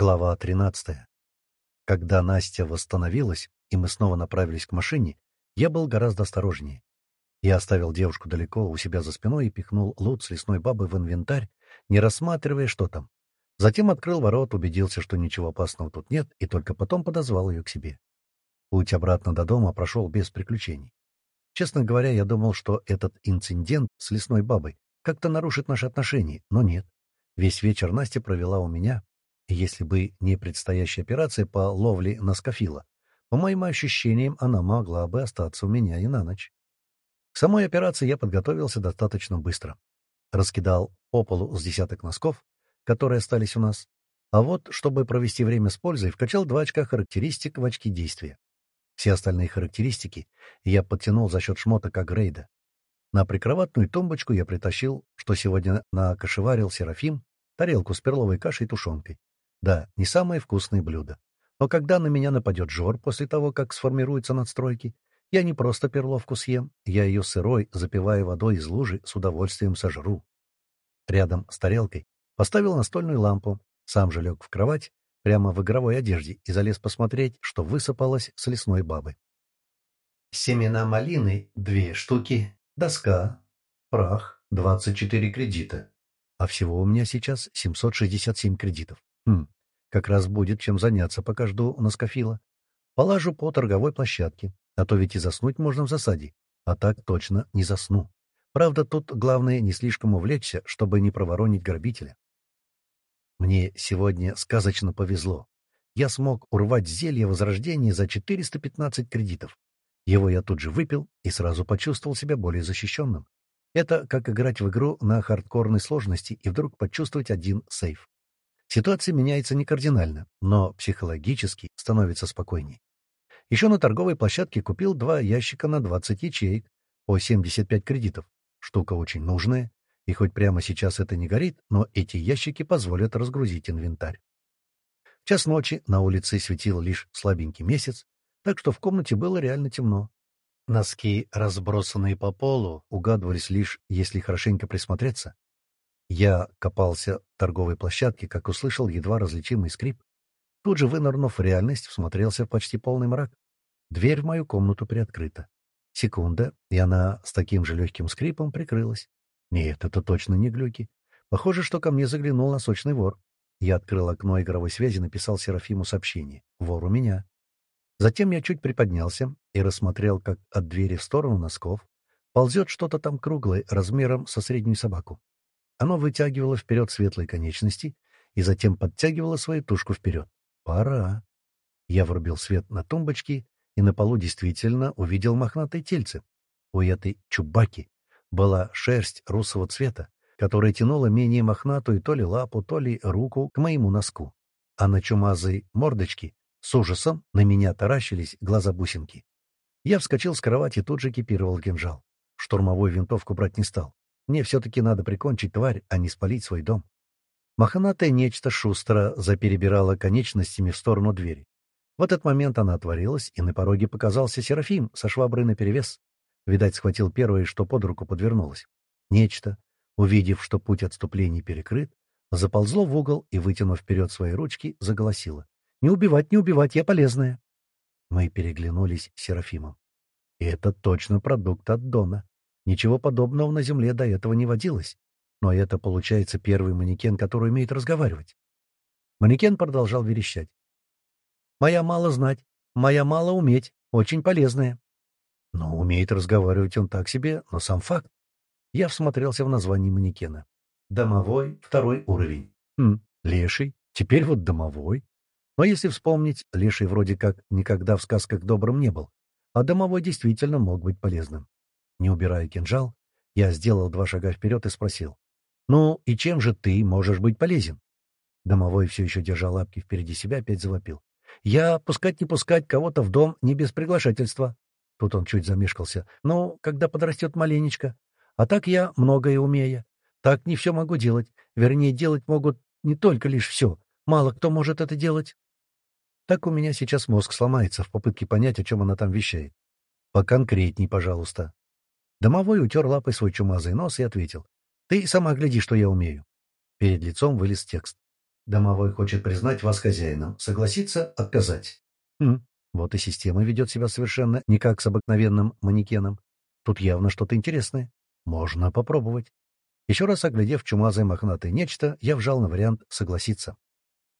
Глава 13. Когда Настя восстановилась, и мы снова направились к машине, я был гораздо осторожнее. Я оставил девушку далеко у себя за спиной и пихнул лут с лесной бабы в инвентарь, не рассматривая, что там. Затем открыл ворот, убедился, что ничего опасного тут нет, и только потом подозвал ее к себе. Путь обратно до дома прошел без приключений. Честно говоря, я думал, что этот инцидент с лесной бабой как-то нарушит наши отношения, но нет. Весь вечер Настя провела у меня, если бы не предстоящая операция по ловле на скофила, по моим ощущениям, она могла бы остаться у меня и на ночь. К самой операции я подготовился достаточно быстро. Раскидал по полу с десяток носков, которые остались у нас, а вот, чтобы провести время с пользой, вкачал два очка характеристик в очки действия. Все остальные характеристики я подтянул за счет шмоток Агрейда. На прикроватную тумбочку я притащил, что сегодня накошеварил Серафим, тарелку с перловой кашей и тушенкой. Да, не самое вкусное блюдо. Но когда на меня нападет жор после того, как сформируются надстройки, я не просто перловку съем, я ее сырой, запивая водой из лужи, с удовольствием сожру. Рядом с тарелкой поставил настольную лампу, сам же лег в кровать, прямо в игровой одежде, и залез посмотреть, что высыпалось с лесной бабы. Семена малины — две штуки, доска, прах — двадцать четыре кредита. А всего у меня сейчас семьсот шестьдесят семь кредитов. Хм, как раз будет чем заняться, пока жду на скофила. Полажу по торговой площадке, а то ведь и заснуть можно в засаде. А так точно не засну. Правда, тут главное не слишком увлечься, чтобы не проворонить грабителя. Мне сегодня сказочно повезло. Я смог урвать зелье возрождения за 415 кредитов. Его я тут же выпил и сразу почувствовал себя более защищенным. Это как играть в игру на хардкорной сложности и вдруг почувствовать один сейф. Ситуация меняется не кардинально, но психологически становится спокойней. Еще на торговой площадке купил два ящика на 20 ячеек по 75 кредитов. Штука очень нужная, и хоть прямо сейчас это не горит, но эти ящики позволят разгрузить инвентарь. В час ночи на улице светил лишь слабенький месяц, так что в комнате было реально темно. Носки, разбросанные по полу, угадывались лишь, если хорошенько присмотреться. Я копался в торговой площадке, как услышал едва различимый скрип. Тут же, вынырнув в реальность, всмотрелся в почти полный мрак. Дверь в мою комнату приоткрыта. Секунда, и она с таким же легким скрипом прикрылась. Нет, это точно не глюки. Похоже, что ко мне заглянул носочный вор. Я открыл окно игровой связи, написал Серафиму сообщение. «Вор у меня». Затем я чуть приподнялся и рассмотрел, как от двери в сторону носков ползет что-то там круглое, размером со среднюю собаку. Оно вытягивало вперед светлые конечности и затем подтягивало свою тушку вперед. Пора. Я врубил свет на тумбочке и на полу действительно увидел мохнатое тельце. У этой чубаки была шерсть русого цвета, которая тянула менее мохнатую то ли лапу, то ли руку к моему носку. А на чумазой мордочке с ужасом на меня таращились глаза-бусинки. Я вскочил с кровати и тут же экипировал кинжал. Штурмовую винтовку брать не стал. Мне все-таки надо прикончить тварь, а не спалить свой дом. Мохнатое нечто шустро заперебирало конечностями в сторону двери. В этот момент она отворилась, и на пороге показался Серафим со шваброй наперевес. Видать, схватил первое, что под руку подвернулось. Нечто, увидев, что путь отступления перекрыт, заползло в угол и, вытянув вперед свои ручки, заголосило. «Не убивать, не убивать, я полезная!» Мы переглянулись с Серафимом. И это точно продукт от Дона. Ничего подобного на Земле до этого не водилось. Но это, получается, первый манекен, который умеет разговаривать. Манекен продолжал верещать. «Моя мало знать, моя мало уметь, очень полезная». Но умеет разговаривать он так себе, но сам факт. Я всмотрелся в название манекена. «Домовой, второй уровень». Хм, леший, теперь вот домовой. Но если вспомнить, леший вроде как никогда в сказках добрым не был, а домовой действительно мог быть полезным. Не убирая кинжал, я сделал два шага вперед и спросил. «Ну, и чем же ты можешь быть полезен?» Домовой все еще держал лапки впереди себя, опять завопил. «Я пускать не пускать кого-то в дом не без приглашательства». Тут он чуть замешкался. «Ну, когда подрастет маленечко. А так я многое умею. Так не все могу делать. Вернее, делать могут не только лишь все. Мало кто может это делать». Так у меня сейчас мозг сломается в попытке понять, о чем она там вещает. «Поконкретней, пожалуйста». Домовой утер лапой свой чумазый нос и ответил. «Ты сама гляди, что я умею». Перед лицом вылез текст. Домовой хочет признать вас хозяином. Согласиться — отказать. Хм, вот и система ведет себя совершенно не как с обыкновенным манекеном. Тут явно что-то интересное. Можно попробовать. Еще раз оглядев чумазое мохнатое нечто, я вжал на вариант «согласиться».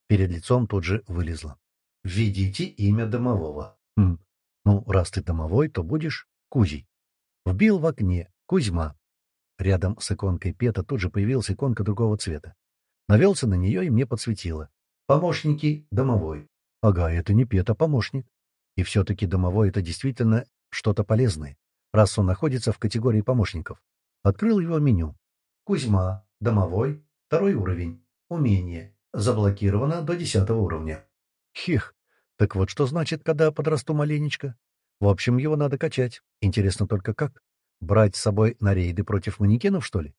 Перед лицом тут же вылезло. «Введите имя домового». Хм. Ну, раз ты домовой, то будешь Кузей. Вбил в окне Кузьма. Рядом с иконкой Пета тут же появилась иконка другого цвета. Навелся на нее и мне подсветило. «Помощники домовой». Ага, это не Пета, помощник. И все-таки домовой — это действительно что-то полезное, раз он находится в категории помощников. Открыл его меню. Кузьма, домовой, второй уровень, умение, заблокировано до десятого уровня. Хих, так вот что значит, когда подрасту маленечко? В общем, его надо качать. Интересно только как? Брать с собой на рейды против манекенов, что ли?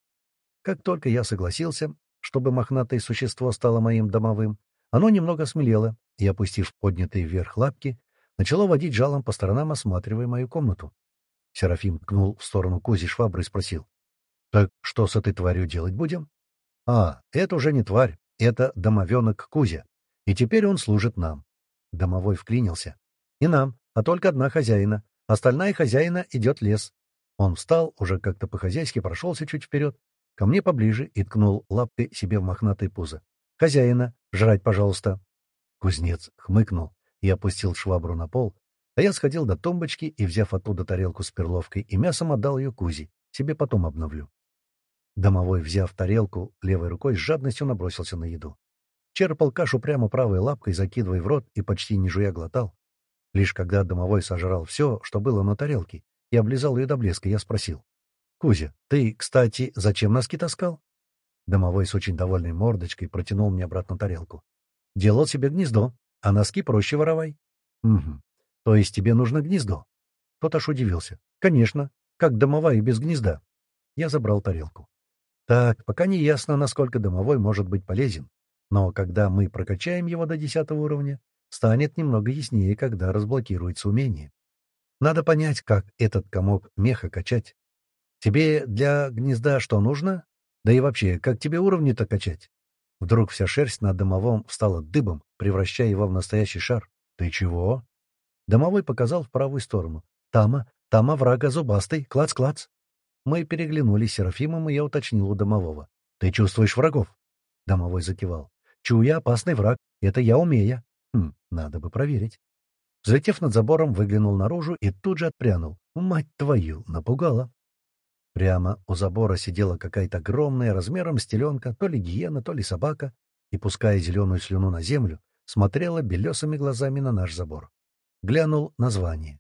Как только я согласился, чтобы мохнатое существо стало моим домовым, оно немного смелело и, опустив поднятые вверх лапки, начало водить жалом по сторонам, осматривая мою комнату. Серафим ткнул в сторону Кузи швабры и спросил. Так что с этой тварью делать будем? А, это уже не тварь, это домовенок Кузя. И теперь он служит нам. Домовой вклинился. И нам, а только одна хозяина. Остальная хозяина идет лес. Он встал, уже как-то по-хозяйски прошелся чуть вперед, ко мне поближе и ткнул лапкой себе в мохнатое пузо. «Хозяина, жрать, пожалуйста!» Кузнец хмыкнул и опустил швабру на пол, а я сходил до тумбочки и, взяв оттуда тарелку с перловкой и мясом, отдал ее Кузе. Себе потом обновлю. Домовой, взяв тарелку, левой рукой с жадностью набросился на еду. Черпал кашу прямо правой лапкой, закидывая в рот и почти не жуя глотал. Лишь когда домовой сожрал все, что было на тарелке, и облизал ее до блеска, я спросил. — Кузя, ты, кстати, зачем носки таскал? Домовой с очень довольной мордочкой протянул мне обратно тарелку. — Делал себе гнездо, а носки проще воровай. — Угу. То есть тебе нужно гнездо? Тот аж удивился. — Конечно. Как домовая без гнезда? Я забрал тарелку. Так, пока не ясно, насколько домовой может быть полезен. Но когда мы прокачаем его до десятого уровня, станет немного яснее, когда разблокируется умение. Надо понять, как этот комок меха качать. Тебе для гнезда что нужно? Да и вообще, как тебе уровни-то качать? Вдруг вся шерсть на домовом встала дыбом, превращая его в настоящий шар. Ты чего? Домовой показал в правую сторону. Тама, тама врага зубастый, клац-клац. Мы переглянулись с Серафимом, и я уточнил у домового. «Ты чувствуешь врагов?» Домовой закивал. «Чуя опасный враг. Это я умея». «Хм, надо бы проверить». Взлетев над забором, выглянул наружу и тут же отпрянул. «Мать твою!» — напугала. Прямо у забора сидела какая-то огромная размером стеленка, то ли гиена, то ли собака, и, пуская зеленую слюну на землю, смотрела белесыми глазами на наш забор. Глянул название.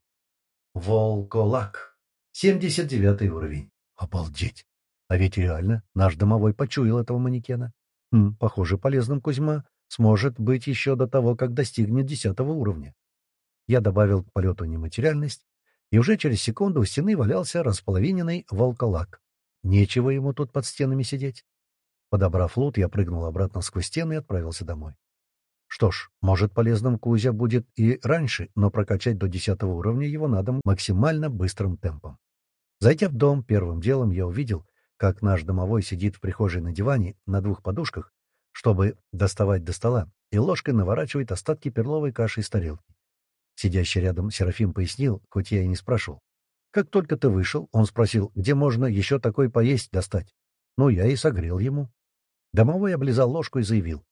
«Волколак. 79 уровень». Обалдеть! А ведь реально наш домовой почуял этого манекена. Хм, похоже, полезным Кузьма сможет быть еще до того, как достигнет десятого уровня. Я добавил к полету нематериальность, и уже через секунду у стены валялся располовиненный волколак. Нечего ему тут под стенами сидеть. Подобрав лут, я прыгнул обратно сквозь стены и отправился домой. Что ж, может, полезным Кузя будет и раньше, но прокачать до десятого уровня его надо максимально быстрым темпом. Зайдя в дом, первым делом я увидел, как наш домовой сидит в прихожей на диване на двух подушках, чтобы доставать до стола, и ложкой наворачивает остатки перловой каши из тарелки. Сидящий рядом Серафим пояснил, хоть я и не спрашивал. Как только ты вышел, он спросил, где можно еще такой поесть достать. Ну, я и согрел ему. Домовой облизал ложку и заявил.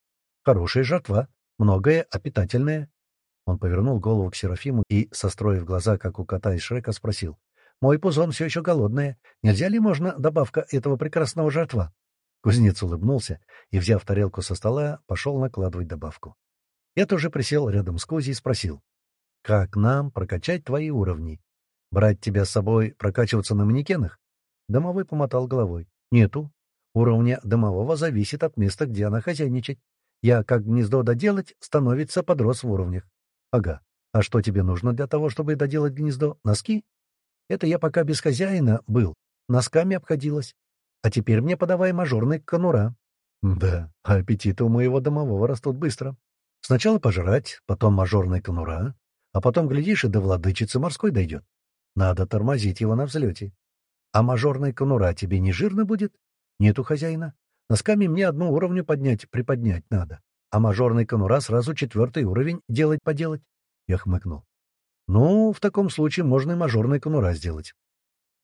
Хорошая жертва, многое, а питательное. Он повернул голову к Серафиму и, состроив глаза, как у кота из Шрека, спросил. Мой пузон все еще голодная. Нельзя ли можно добавка этого прекрасного жертва?» Кузнец улыбнулся и, взяв тарелку со стола, пошел накладывать добавку. Я тоже присел рядом с Кузей и спросил. «Как нам прокачать твои уровни? Брать тебя с собой, прокачиваться на манекенах?» Домовой помотал головой. «Нету. Уровня домового зависит от места, где она хозяйничает. Я, как гнездо доделать, становится подрос в уровнях. Ага. А что тебе нужно для того, чтобы доделать гнездо? Носки? Это я пока без хозяина был, носками обходилась. А теперь мне подавай мажорный конура. Да, аппетиты у моего домового растут быстро. Сначала пожрать, потом мажорный конура, а потом, глядишь, и до владычицы морской дойдет. Надо тормозить его на взлете. А мажорный конура тебе не жирно будет? Нету хозяина. Носками мне одну уровню поднять, приподнять надо. а мажорный конура сразу четвертый уровень делать-поделать. Я хмыкнул. Ну, в таком случае можно и мажорный конура сделать.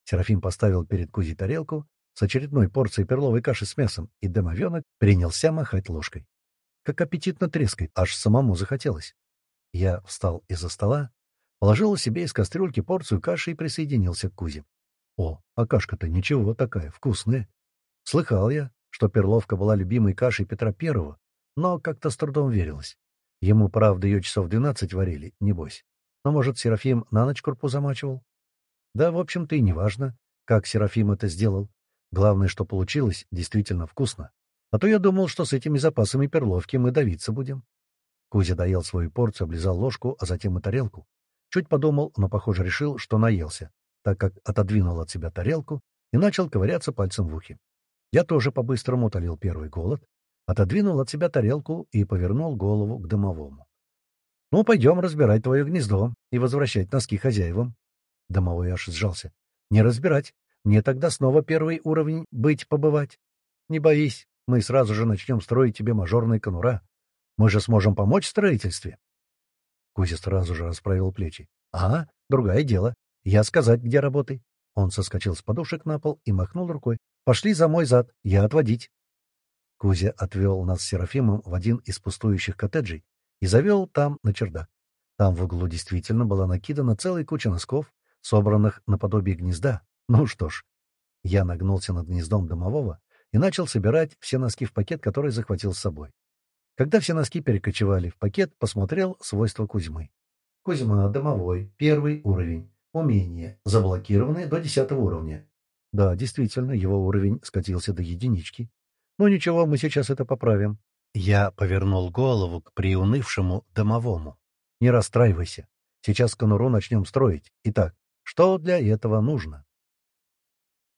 Серафим поставил перед Кузей тарелку с очередной порцией перловой каши с мясом, и домовенок принялся махать ложкой. Как аппетитно трескает, аж самому захотелось. Я встал из-за стола, положил себе из кастрюльки порцию каши и присоединился к Кузе. О, а кашка-то ничего такая, вкусная. Слыхал я, что перловка была любимой кашей Петра Первого, но как-то с трудом верилось. Ему, правда, ее часов двенадцать варили, небось. Но, может, Серафим на ночь крупу замачивал? Да, в общем-то, и не важно, как Серафим это сделал. Главное, что получилось действительно вкусно. А то я думал, что с этими запасами перловки мы давиться будем. Кузя доел свою порцию, облизал ложку, а затем и тарелку. Чуть подумал, но, похоже, решил, что наелся, так как отодвинул от себя тарелку и начал ковыряться пальцем в ухе. Я тоже по-быстрому утолил первый голод, отодвинул от себя тарелку и повернул голову к домовому. «Ну, пойдем разбирать твое гнездо и возвращать носки хозяевам». Домовой аж сжался. «Не разбирать. Мне тогда снова первый уровень быть побывать. Не боись, мы сразу же начнем строить тебе мажорные конура. Мы же сможем помочь в строительстве». Кузя сразу же расправил плечи. «Ага, другое дело. Я сказать, где работай». Он соскочил с подушек на пол и махнул рукой. «Пошли за мой зад, я отводить». Кузя отвел нас с Серафимом в один из пустующих коттеджей и завел там на чердак. Там в углу действительно была накидана целая куча носков, собранных наподобие гнезда. Ну что ж, я нагнулся над гнездом домового и начал собирать все носки в пакет, который захватил с собой. Когда все носки перекочевали в пакет, посмотрел свойства Кузьмы. Кузьма, домовой, первый уровень. Умение. Заблокированное до десятого уровня. Да, действительно, его уровень скатился до единички. Но ничего, мы сейчас это поправим. Я повернул голову к приунывшему домовому. «Не расстраивайся. Сейчас конуру начнем строить. Итак, что для этого нужно?»